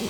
基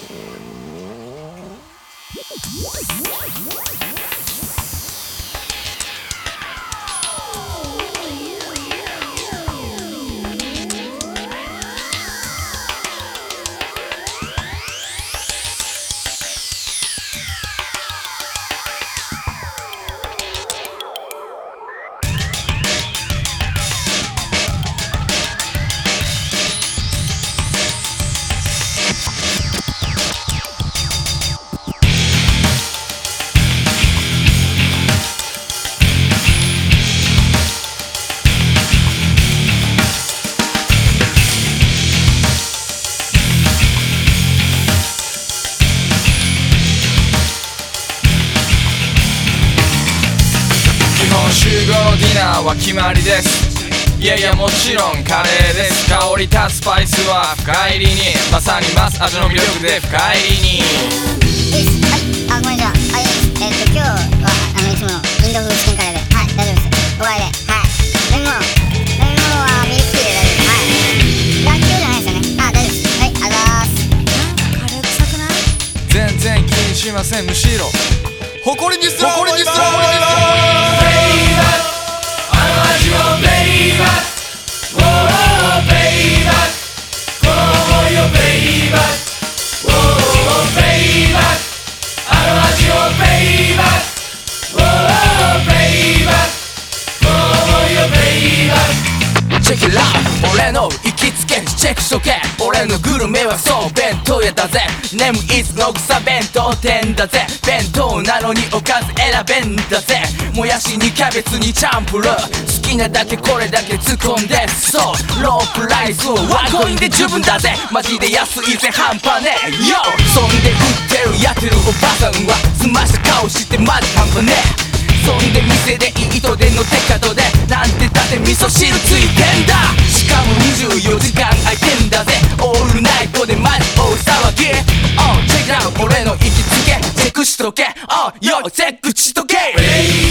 ーは決まりです。いやいやもちろんカレーです。香り立つスパイスは深入りに。まさにます味の魅力で深入りに。はい、あ、ごめんなさい。あ、えっ、と、今日は、あの、いつものインド風チキンカレーで。はい、大丈夫です。5倍で。はい。飲み物。飲み物はミルクティーで大丈夫。はい。ラッキョウじゃない。ですよね。あ、大丈夫です。はい、ありがとうござい。ます。カレー臭くない。全然気にしませんむしろ誇りにする誇りにするチェの行きつけチェックしとけ。俺のグルメはそう弁当屋だぜ。眠いつの草弁当店だぜ。弁当なのにおかず選べんだぜ。もやしにキャベツにチャンプルー。好きなだけこれだけ突っ込んでそう。ロープライスをワンコインで十分だぜ。マジで安いぜ半端ねえ。YO そんで売ってるやってるおばさんは澄ました顔してマジ半端ねえ。そんで店でいい人でのテカドでなんてだって味噌汁ついてんだだぜオールナイトでマジ大騒ぎ。Oh check it out 俺の行きつけ。チェックしとけ。Oh yo チェックしとけ。hey!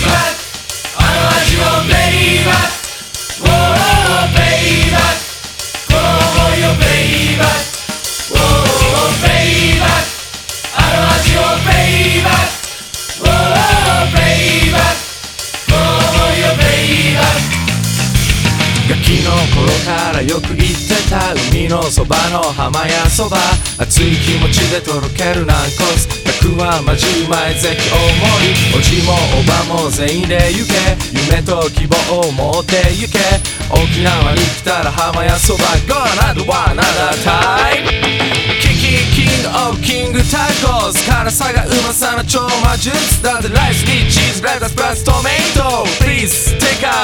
ガキの頃からよく行ってた海のそばの浜屋そば。熱い気持ちでとろける軟骨。100はマジうまいぜひ大盛り。おじもおばも全員で行け。夢と希望を持って行け。沖縄に来たら浜屋そば Go another one another time キキキングオブキングタコス辛さがうまさの超魔術。だってライスにチーズレタスプラストメイト。Please take out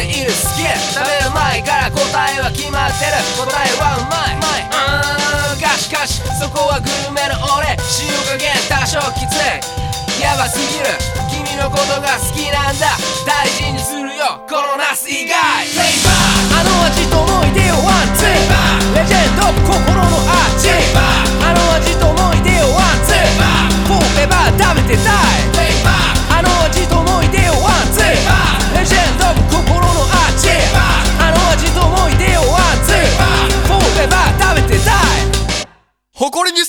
でいる好き食べる前から答えは決まってる答えはうまいうんがしかしそこはグルメの俺塩加減多少きついヤバすぎる君のことが好きなんだ大事にするよこのナス以外誇りに